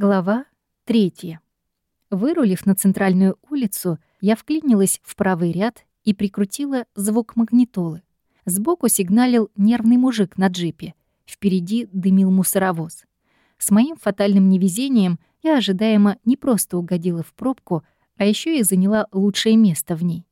Глава третья. Вырулив на центральную улицу, я вклинилась в правый ряд и прикрутила звук магнитолы. Сбоку сигналил нервный мужик на джипе. Впереди дымил мусоровоз. С моим фатальным невезением я ожидаемо не просто угодила в пробку, а еще и заняла лучшее место в ней.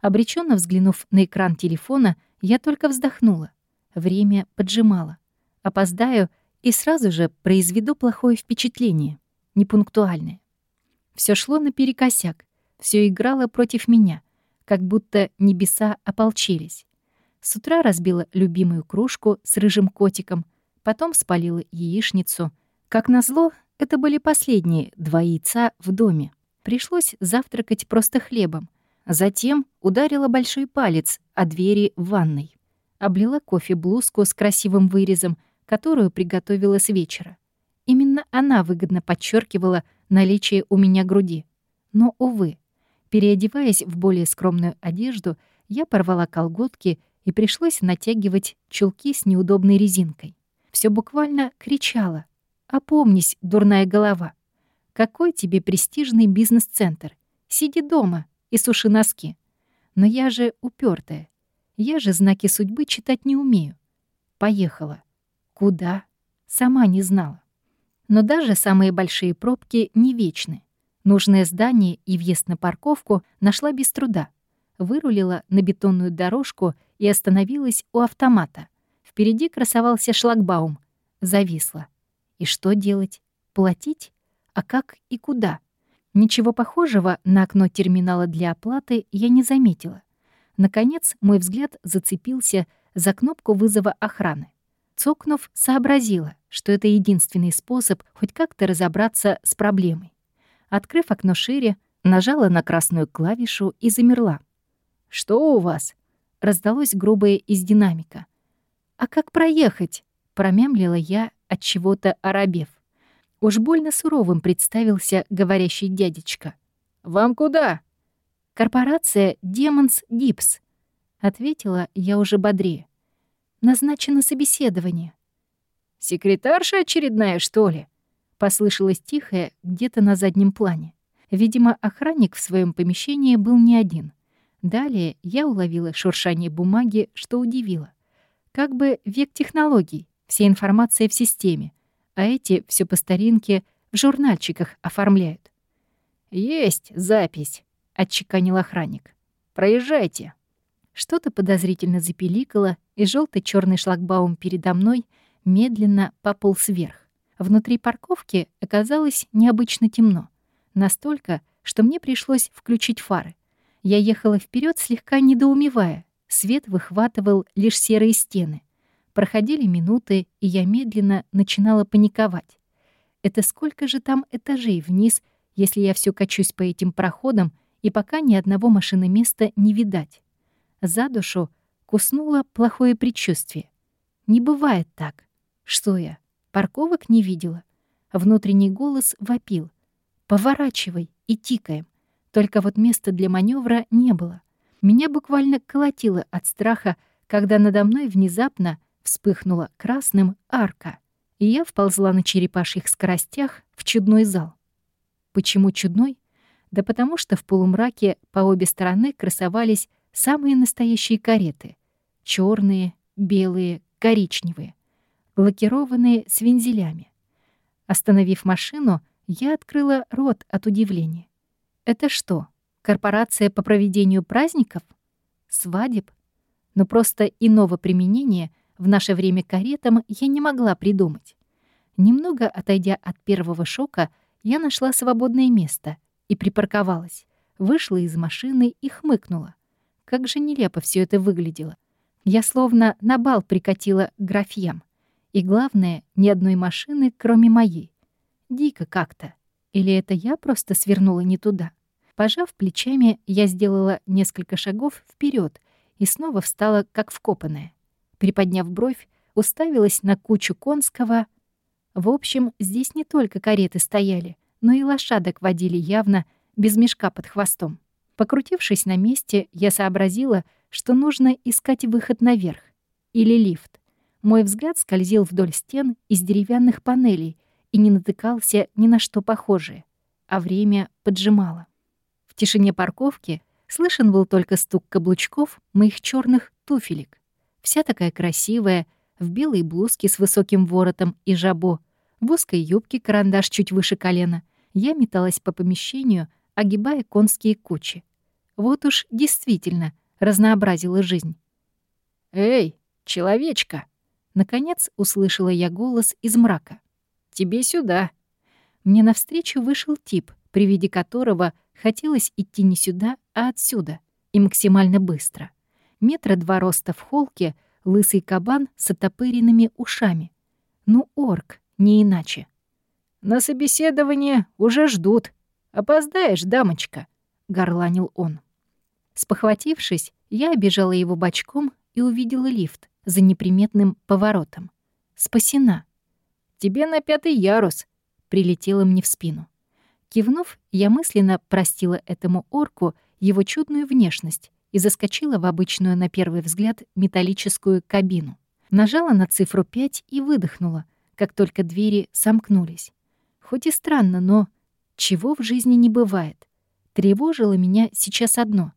Обреченно взглянув на экран телефона, я только вздохнула. Время поджимало. Опоздаю — и сразу же произведу плохое впечатление, непунктуальное. Все шло наперекосяк, все играло против меня, как будто небеса ополчились. С утра разбила любимую кружку с рыжим котиком, потом спалила яичницу. Как назло, это были последние два яйца в доме. Пришлось завтракать просто хлебом. Затем ударила большой палец о двери в ванной. Облила кофе блузку с красивым вырезом — которую приготовила с вечера. Именно она выгодно подчеркивала наличие у меня груди. Но, увы, переодеваясь в более скромную одежду, я порвала колготки и пришлось натягивать чулки с неудобной резинкой. Все буквально кричало «Опомнись, дурная голова! Какой тебе престижный бизнес-центр? Сиди дома и суши носки!» Но я же упертая. Я же знаки судьбы читать не умею. Поехала. Куда? Сама не знала. Но даже самые большие пробки не вечны. Нужное здание и въезд на парковку нашла без труда. Вырулила на бетонную дорожку и остановилась у автомата. Впереди красовался шлагбаум. Зависла. И что делать? Платить? А как и куда? Ничего похожего на окно терминала для оплаты я не заметила. Наконец, мой взгляд зацепился за кнопку вызова охраны. Цокнув, сообразила, что это единственный способ хоть как-то разобраться с проблемой. Открыв окно шире, нажала на красную клавишу и замерла. «Что у вас?» — раздалось грубое из динамика. «А как проехать?» — промямлила я от чего-то оробев. Уж больно суровым представился говорящий дядечка. «Вам куда?» «Корпорация Демонс Дипс», — ответила я уже бодрее. Назначено собеседование. «Секретарша очередная, что ли?» Послышалось тихое где-то на заднем плане. Видимо, охранник в своем помещении был не один. Далее я уловила шуршание бумаги, что удивило. Как бы век технологий, вся информация в системе, а эти все по старинке в журнальчиках оформляют. «Есть запись», — отчеканил охранник. «Проезжайте». Что-то подозрительно запеликало, и желтый черный шлагбаум передо мной медленно пополз вверх. Внутри парковки оказалось необычно темно. Настолько, что мне пришлось включить фары. Я ехала вперед, слегка недоумевая. Свет выхватывал лишь серые стены. Проходили минуты, и я медленно начинала паниковать. Это сколько же там этажей вниз, если я все качусь по этим проходам, и пока ни одного машиноместа не видать? За душу куснуло плохое предчувствие. Не бывает так. Что я, парковок не видела? Внутренний голос вопил. «Поворачивай и тикаем». Только вот места для маневра не было. Меня буквально колотило от страха, когда надо мной внезапно вспыхнула красным арка, и я вползла на черепашьих скоростях в чудной зал. Почему чудной? Да потому что в полумраке по обе стороны красовались самые настоящие кареты. черные, белые, коричневые, лакированные с вензелями. Остановив машину, я открыла рот от удивления. Это что, корпорация по проведению праздников? Свадеб? Но просто иного применения в наше время каретам я не могла придумать. Немного отойдя от первого шока, я нашла свободное место и припарковалась, вышла из машины и хмыкнула. Как же нелепо все это выглядело. Я словно на бал прикатила графьям. И главное, ни одной машины, кроме моей. Дико как-то. Или это я просто свернула не туда? Пожав плечами, я сделала несколько шагов вперед и снова встала как вкопанная. Приподняв бровь, уставилась на кучу конского. В общем, здесь не только кареты стояли, но и лошадок водили явно без мешка под хвостом. Покрутившись на месте, я сообразила, что нужно искать выход наверх. Или лифт. Мой взгляд скользил вдоль стен из деревянных панелей и не натыкался ни на что похожее, а время поджимало. В тишине парковки слышен был только стук каблучков моих черных туфелек. Вся такая красивая, в белой блузке с высоким воротом и жабо, в узкой юбке карандаш чуть выше колена, я металась по помещению, огибая конские кучи. Вот уж действительно разнообразила жизнь. «Эй, человечка!» Наконец услышала я голос из мрака. «Тебе сюда!» Мне навстречу вышел тип, при виде которого хотелось идти не сюда, а отсюда, и максимально быстро. Метра два роста в холке, лысый кабан с отопыренными ушами. Ну, орк, не иначе. «На собеседование уже ждут. Опоздаешь, дамочка», — горланил он. Спохватившись, я обежала его бочком и увидела лифт за неприметным поворотом. Спасена. «Тебе на пятый ярус», — прилетело мне в спину. Кивнув, я мысленно простила этому орку его чудную внешность и заскочила в обычную на первый взгляд металлическую кабину. Нажала на цифру 5 и выдохнула, как только двери сомкнулись. Хоть и странно, но чего в жизни не бывает. Тревожило меня сейчас одно.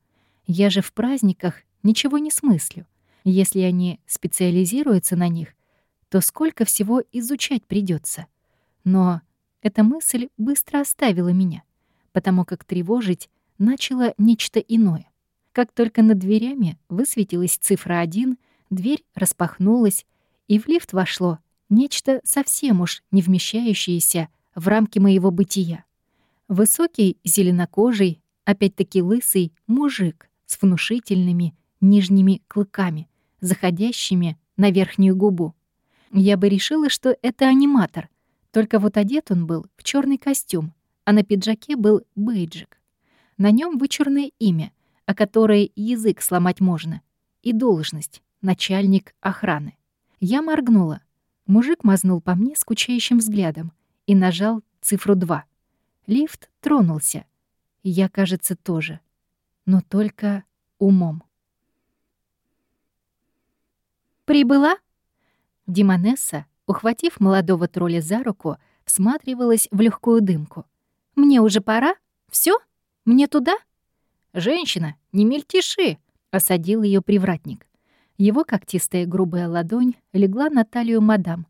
Я же в праздниках ничего не смыслю. Если они специализируются на них, то сколько всего изучать придется. Но эта мысль быстро оставила меня, потому как тревожить начало нечто иное. Как только над дверями высветилась цифра 1, дверь распахнулась, и в лифт вошло нечто совсем уж не вмещающееся в рамки моего бытия. Высокий, зеленокожий, опять-таки лысый мужик с внушительными нижними клыками, заходящими на верхнюю губу. Я бы решила, что это аниматор, только вот одет он был в черный костюм, а на пиджаке был бейджик. На нем вычурное имя, о которой язык сломать можно, и должность — начальник охраны. Я моргнула. Мужик мазнул по мне скучающим взглядом и нажал цифру 2. Лифт тронулся. Я, кажется, тоже. Но только умом. «Прибыла?» Димонесса, ухватив молодого тролля за руку, всматривалась в легкую дымку. «Мне уже пора? Все? Мне туда?» «Женщина, не мельтеши!» — осадил ее привратник. Его когтистая грубая ладонь легла на талию мадам.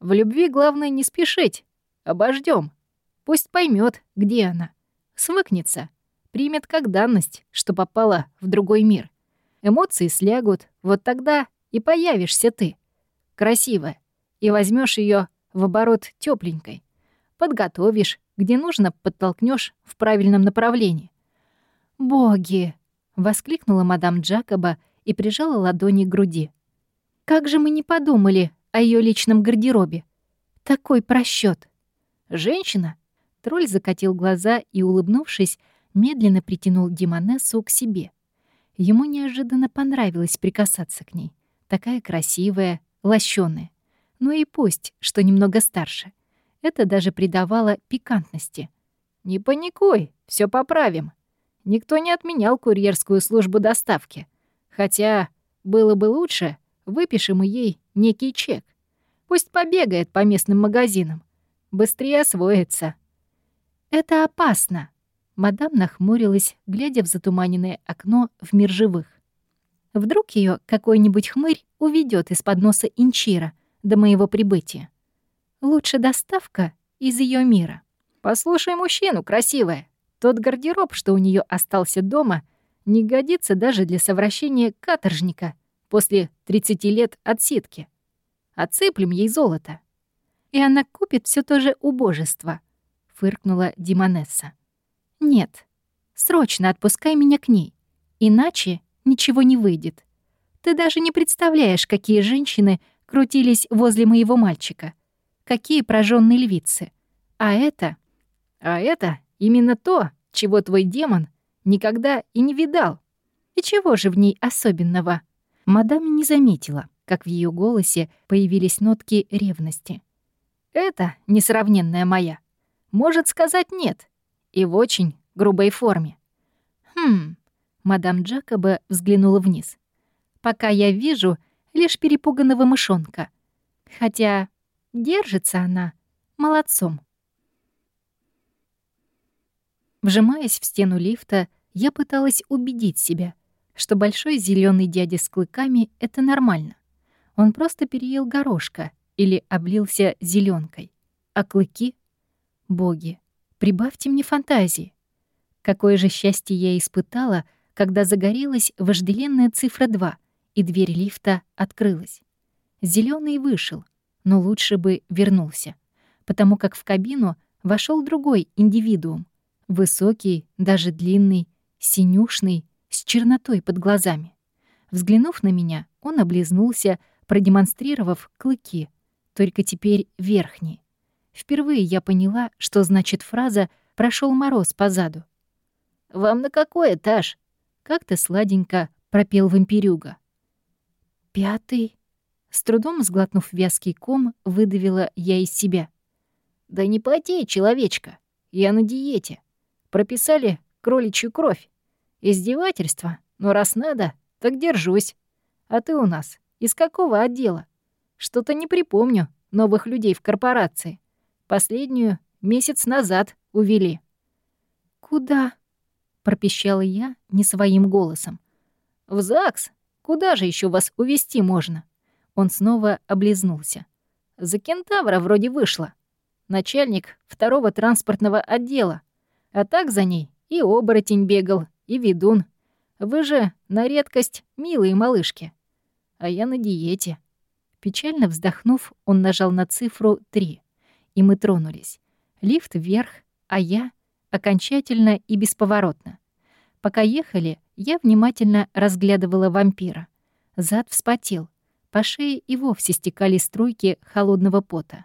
«В любви главное не спешить. Обождем. Пусть поймет, где она. Свыкнется. Примет как данность, что попала в другой мир. Эмоции слягут, вот тогда и появишься ты. Красивая. И возьмешь ее в оборот тепленькой. Подготовишь, где нужно, подтолкнешь в правильном направлении. «Боги!» — воскликнула мадам Джакоба и прижала ладони к груди. «Как же мы не подумали о ее личном гардеробе? Такой просчет. «Женщина?» Тролль закатил глаза и, улыбнувшись, медленно притянул Димонессу к себе. Ему неожиданно понравилось прикасаться к ней такая красивая, лощеная. Ну и пусть, что немного старше. Это даже придавало пикантности. «Не паникуй, все поправим. Никто не отменял курьерскую службу доставки. Хотя было бы лучше, выпишем ей некий чек. Пусть побегает по местным магазинам. Быстрее освоится». «Это опасно», — мадам нахмурилась, глядя в затуманенное окно в мир живых. Вдруг ее какой-нибудь хмырь уведет из-под носа Инчира до моего прибытия. Лучше доставка из ее мира. Послушай мужчину, красивая. Тот гардероб, что у нее остался дома, не годится даже для совращения каторжника после 30 лет отсидки. Отсыплем ей золото. И она купит все то же убожество, фыркнула Димонесса. Нет, срочно отпускай меня к ней, иначе ничего не выйдет. Ты даже не представляешь, какие женщины крутились возле моего мальчика. Какие прожженные львицы. А это... А это именно то, чего твой демон никогда и не видал. И чего же в ней особенного? Мадам не заметила, как в ее голосе появились нотки ревности. Это несравненная моя. Может сказать «нет» и в очень грубой форме. Хм, Мадам Джакоба взглянула вниз. «Пока я вижу лишь перепуганного мышонка. Хотя держится она молодцом. Вжимаясь в стену лифта, я пыталась убедить себя, что большой зеленый дядя с клыками — это нормально. Он просто переел горошка или облился зеленкой, А клыки — боги, прибавьте мне фантазии. Какое же счастье я испытала, когда загорелась вожделенная цифра 2, и дверь лифта открылась. Зеленый вышел, но лучше бы вернулся, потому как в кабину вошел другой индивидуум, высокий, даже длинный, синюшный, с чернотой под глазами. Взглянув на меня, он облизнулся, продемонстрировав клыки, только теперь верхние. Впервые я поняла, что значит фраза «прошел мороз по заду». «Вам на какой этаж?» Как-то сладенько пропел вампирюга. «Пятый?» С трудом сглотнув вязкий ком, выдавила я из себя. «Да не потей, человечка. Я на диете. Прописали кроличью кровь. Издевательство. Но раз надо, так держусь. А ты у нас из какого отдела? Что-то не припомню новых людей в корпорации. Последнюю месяц назад увели». «Куда?» пропищала я не своим голосом. «В ЗАГС? Куда же еще вас увести можно?» Он снова облизнулся. «За кентавра вроде вышло. Начальник второго транспортного отдела. А так за ней и оборотень бегал, и ведун. Вы же на редкость милые малышки. А я на диете». Печально вздохнув, он нажал на цифру 3, и мы тронулись. Лифт вверх, а я окончательно и бесповоротно. Пока ехали, я внимательно разглядывала вампира. Зад вспотел. По шее и вовсе стекали струйки холодного пота.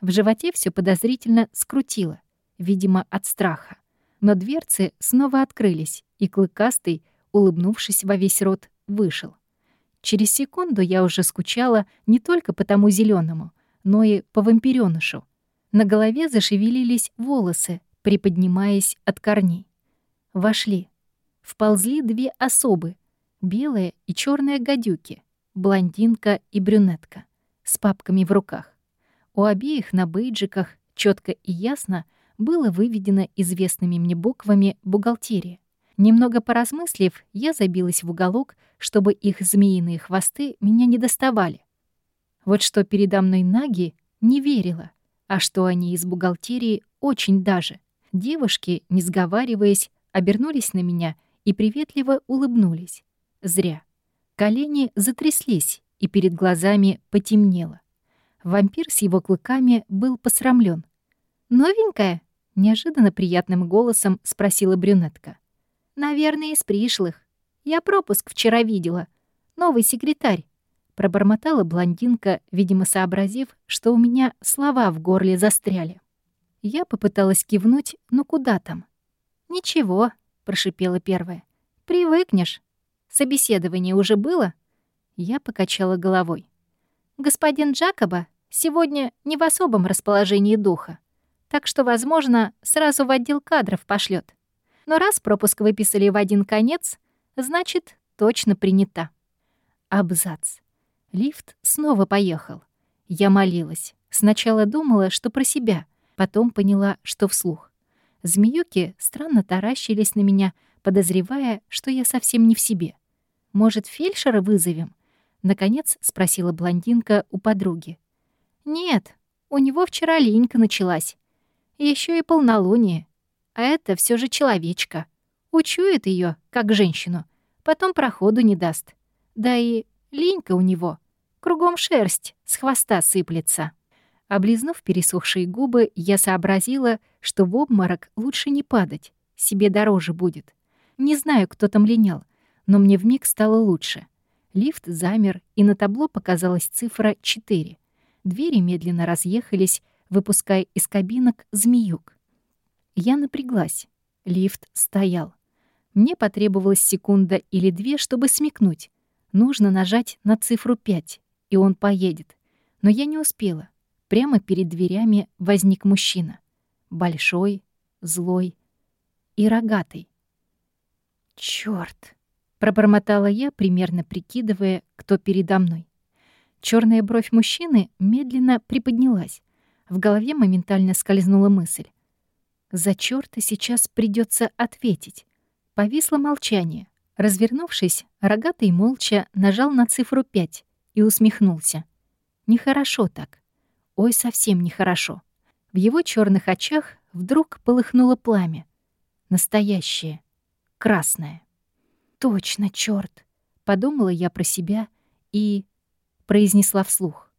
В животе все подозрительно скрутило, видимо, от страха. Но дверцы снова открылись, и Клыкастый, улыбнувшись во весь рот, вышел. Через секунду я уже скучала не только по тому зеленому, но и по вампирёнышу. На голове зашевелились волосы, приподнимаясь от корней. Вошли. Вползли две особы — белая и черная гадюки, блондинка и брюнетка, с папками в руках. У обеих на бейджиках четко и ясно было выведено известными мне буквами «бухгалтерия». Немного поразмыслив, я забилась в уголок, чтобы их змеиные хвосты меня не доставали. Вот что передо мной Наги не верила, а что они из бухгалтерии очень даже. Девушки, не сговариваясь, обернулись на меня и приветливо улыбнулись. Зря. Колени затряслись, и перед глазами потемнело. Вампир с его клыками был посрамлен. «Новенькая?» — неожиданно приятным голосом спросила брюнетка. «Наверное, из пришлых. Я пропуск вчера видела. Новый секретарь». Пробормотала блондинка, видимо, сообразив, что у меня слова в горле застряли. Я попыталась кивнуть, но куда там? «Ничего», — прошипела первая. «Привыкнешь. Собеседование уже было?» Я покачала головой. «Господин Джакоба сегодня не в особом расположении духа, так что, возможно, сразу в отдел кадров пошлет. Но раз пропуск выписали в один конец, значит, точно принята». Абзац. Лифт снова поехал. Я молилась. Сначала думала, что про себя — Потом поняла, что вслух. Змеюки странно таращились на меня, подозревая, что я совсем не в себе. «Может, фельдшера вызовем?» Наконец спросила блондинка у подруги. «Нет, у него вчера линька началась. Еще и полнолуние. А это все же человечка. Учует ее, как женщину, потом проходу не даст. Да и линька у него. Кругом шерсть с хвоста сыплется». Облизнув пересохшие губы, я сообразила, что в обморок лучше не падать, себе дороже будет. Не знаю, кто там линял, но мне вмиг стало лучше. Лифт замер, и на табло показалась цифра 4. Двери медленно разъехались, выпуская из кабинок змеюк. Я напряглась. Лифт стоял. Мне потребовалась секунда или две, чтобы смекнуть. Нужно нажать на цифру 5, и он поедет. Но я не успела. Прямо перед дверями возник мужчина. Большой, злой и рогатый. «Чёрт!» — пробормотала я, примерно прикидывая, кто передо мной. Черная бровь мужчины медленно приподнялась, В голове моментально скользнула мысль. За чёрта сейчас придётся ответить. Повисло молчание. Развернувшись, рогатый молча нажал на цифру 5 и усмехнулся. Нехорошо так. Ой, совсем нехорошо. В его чёрных очах вдруг полыхнуло пламя. Настоящее. Красное. Точно, чёрт! Подумала я про себя и произнесла вслух.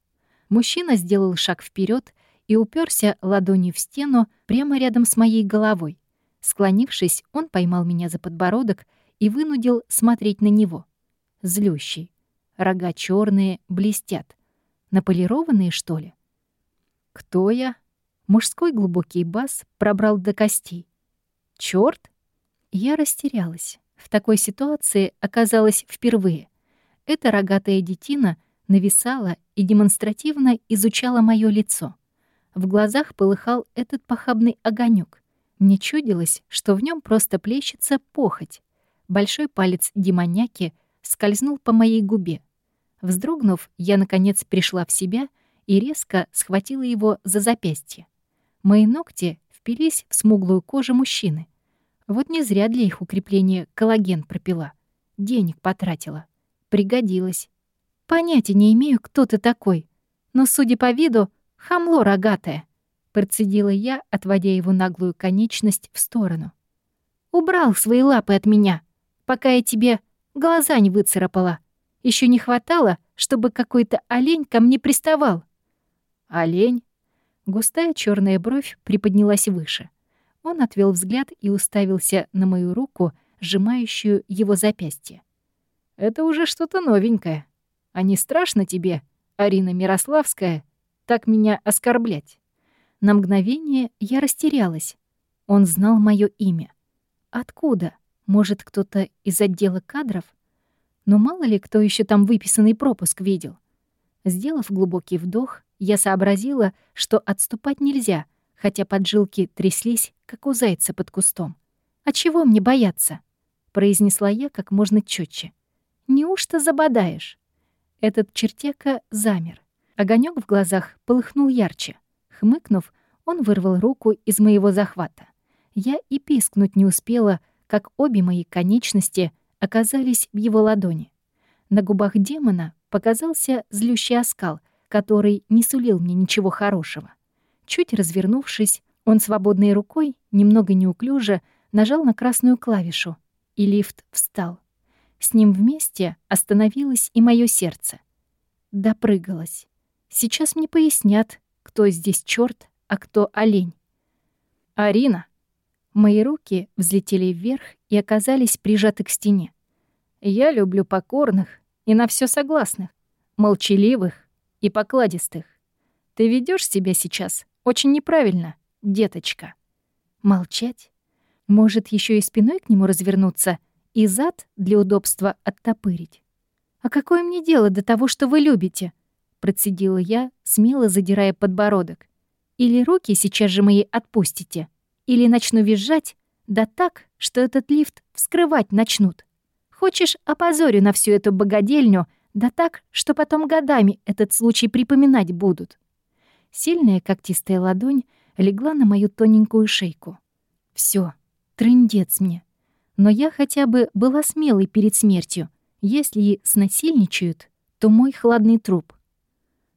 Мужчина сделал шаг вперед и уперся ладонью в стену прямо рядом с моей головой. Склонившись, он поймал меня за подбородок и вынудил смотреть на него. Злющий. Рога черные, блестят. Наполированные, что ли? Кто я? Мужской глубокий бас пробрал до костей. Чёрт? Я растерялась. В такой ситуации оказалась впервые. Эта рогатая детина нависала и демонстративно изучала моё лицо. В глазах полыхал этот похабный огонек. Мне чудилось, что в нем просто плещется похоть. Большой палец демоняки скользнул по моей губе. Вздрогнув, я, наконец, пришла в себя и резко схватила его за запястье. Мои ногти впились в смуглую кожу мужчины. Вот не зря для их укрепления коллаген пропила. Денег потратила. Пригодилось. Понятия не имею, кто ты такой. Но, судя по виду, хамло рогатое. Процедила я, отводя его наглую конечность в сторону. Убрал свои лапы от меня, пока я тебе глаза не выцарапала. Еще не хватало, чтобы какой-то олень ко мне приставал. Олень? Густая черная бровь приподнялась выше. Он отвел взгляд и уставился на мою руку, сжимающую его запястье. «Это уже что-то новенькое. А не страшно тебе, Арина Мирославская, так меня оскорблять?» На мгновение я растерялась. Он знал мое имя. Откуда? Может, кто-то из отдела кадров? Но мало ли кто еще там выписанный пропуск видел. Сделав глубокий вдох, я сообразила, что отступать нельзя — хотя поджилки тряслись, как у зайца под кустом. «А чего мне бояться?» — произнесла я как можно четче. «Неужто забодаешь?» Этот чертека замер. Огонек в глазах полыхнул ярче. Хмыкнув, он вырвал руку из моего захвата. Я и пискнуть не успела, как обе мои конечности оказались в его ладони. На губах демона показался злющий оскал, который не сулил мне ничего хорошего. Чуть развернувшись, он свободной рукой, немного неуклюже, нажал на красную клавишу, и лифт встал. С ним вместе остановилось и мое сердце. Допрыгалась. Сейчас мне пояснят, кто здесь черт, а кто олень. «Арина!» Мои руки взлетели вверх и оказались прижаты к стене. «Я люблю покорных и на все согласных, молчаливых и покладистых. Ты ведешь себя сейчас очень неправильно, деточка. Молчать? Может, еще и спиной к нему развернуться и зад для удобства оттопырить? «А какое мне дело до того, что вы любите?» Процедила я, смело задирая подбородок. «Или руки сейчас же мои отпустите, или начну визжать, да так, что этот лифт вскрывать начнут. Хочешь, опозорю на всю эту богадельню, да так, что потом годами этот случай припоминать будут». Сильная когтистая ладонь легла на мою тоненькую шейку. Все, трындец мне. Но я хотя бы была смелой перед смертью. Если снасильничают, то мой хладный труп.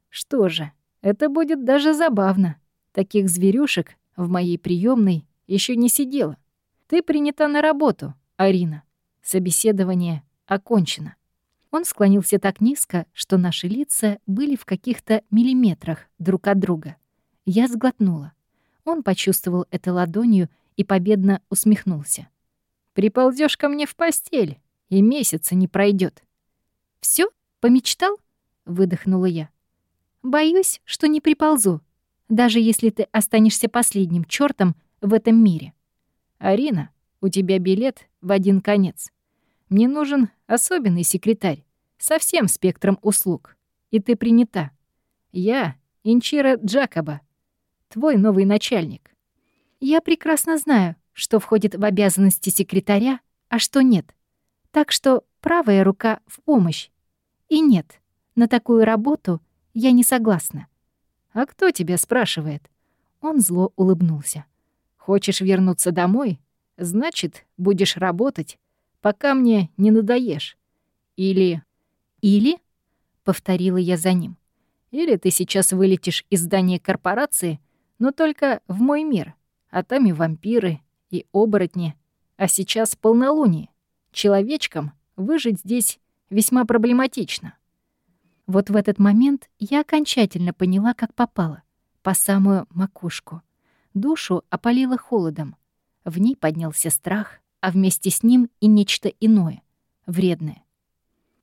Что же, это будет даже забавно. Таких зверюшек в моей приемной еще не сидело. Ты принята на работу, Арина. Собеседование окончено. Он склонился так низко, что наши лица были в каких-то миллиметрах друг от друга. Я сглотнула. Он почувствовал это ладонью и победно усмехнулся. «Приползёшь ко мне в постель, и месяца не пройдет. Все, помечтал?» — выдохнула я. «Боюсь, что не приползу, даже если ты останешься последним чёртом в этом мире. Арина, у тебя билет в один конец. Мне нужен особенный секретарь со всем спектром услуг. И ты принята. Я Инчира Джакоба, твой новый начальник. Я прекрасно знаю, что входит в обязанности секретаря, а что нет. Так что правая рука в помощь. И нет, на такую работу я не согласна. «А кто тебя спрашивает?» Он зло улыбнулся. «Хочешь вернуться домой? Значит, будешь работать, пока мне не надоешь. Или...» «Или?» — повторила я за ним. «Или ты сейчас вылетишь из здания корпорации, но только в мой мир, а там и вампиры, и оборотни, а сейчас полнолуние. Человечкам выжить здесь весьма проблематично». Вот в этот момент я окончательно поняла, как попала. По самую макушку. Душу опалило холодом. В ней поднялся страх, а вместе с ним и нечто иное, вредное.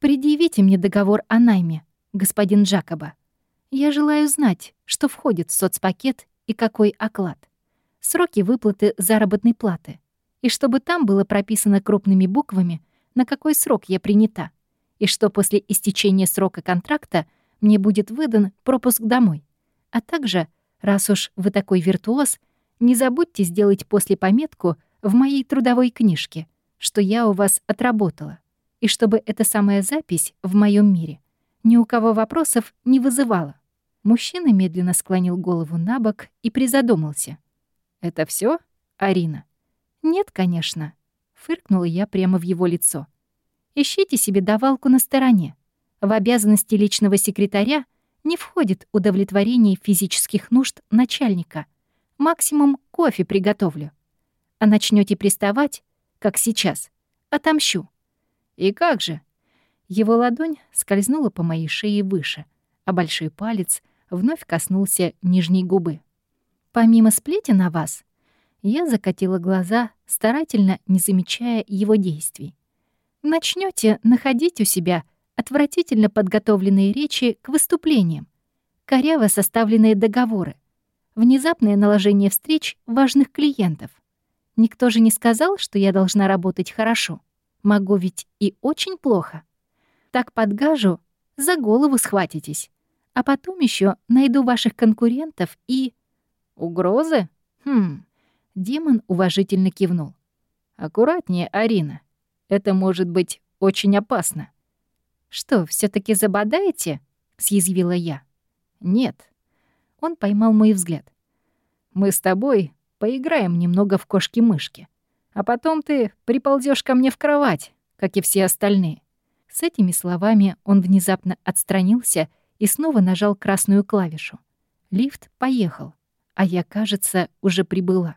«Предъявите мне договор о найме, господин Джакоба. Я желаю знать, что входит в соцпакет и какой оклад. Сроки выплаты заработной платы. И чтобы там было прописано крупными буквами, на какой срок я принята и что после истечения срока контракта мне будет выдан пропуск домой. А также, раз уж вы такой виртуоз, не забудьте сделать после пометку в моей трудовой книжке, что я у вас отработала, и чтобы эта самая запись в моем мире ни у кого вопросов не вызывала. Мужчина медленно склонил голову на бок и призадумался. «Это все, Арина?» «Нет, конечно», — фыркнула я прямо в его лицо. Ищите себе давалку на стороне. В обязанности личного секретаря не входит удовлетворение физических нужд начальника. Максимум кофе приготовлю. А начнете приставать, как сейчас, отомщу. И как же? Его ладонь скользнула по моей шее выше, а большой палец вновь коснулся нижней губы. Помимо сплетен на вас, я закатила глаза, старательно не замечая его действий начнете находить у себя отвратительно подготовленные речи к выступлениям, коряво составленные договоры, внезапное наложение встреч важных клиентов. Никто же не сказал, что я должна работать хорошо. Могу ведь и очень плохо. Так подгажу, за голову схватитесь. А потом еще найду ваших конкурентов и... Угрозы? Хм. Демон уважительно кивнул. Аккуратнее, Арина. Это может быть очень опасно. «Что, все таки забодаете?» — съязвила я. «Нет». Он поймал мой взгляд. «Мы с тобой поиграем немного в кошки-мышки, а потом ты приползешь ко мне в кровать, как и все остальные». С этими словами он внезапно отстранился и снова нажал красную клавишу. Лифт поехал, а я, кажется, уже прибыла.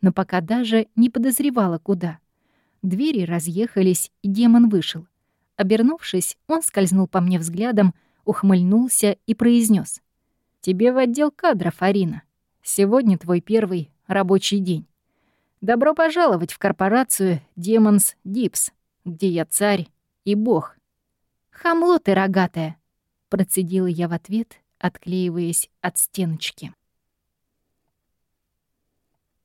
Но пока даже не подозревала, куда. Двери разъехались, и демон вышел. Обернувшись, он скользнул по мне взглядом, ухмыльнулся и произнес: «Тебе в отдел кадров, Арина. Сегодня твой первый рабочий день. Добро пожаловать в корпорацию Демонс Дипс, где я царь и бог». «Хамло ты рогатая!» — процедила я в ответ, отклеиваясь от стеночки.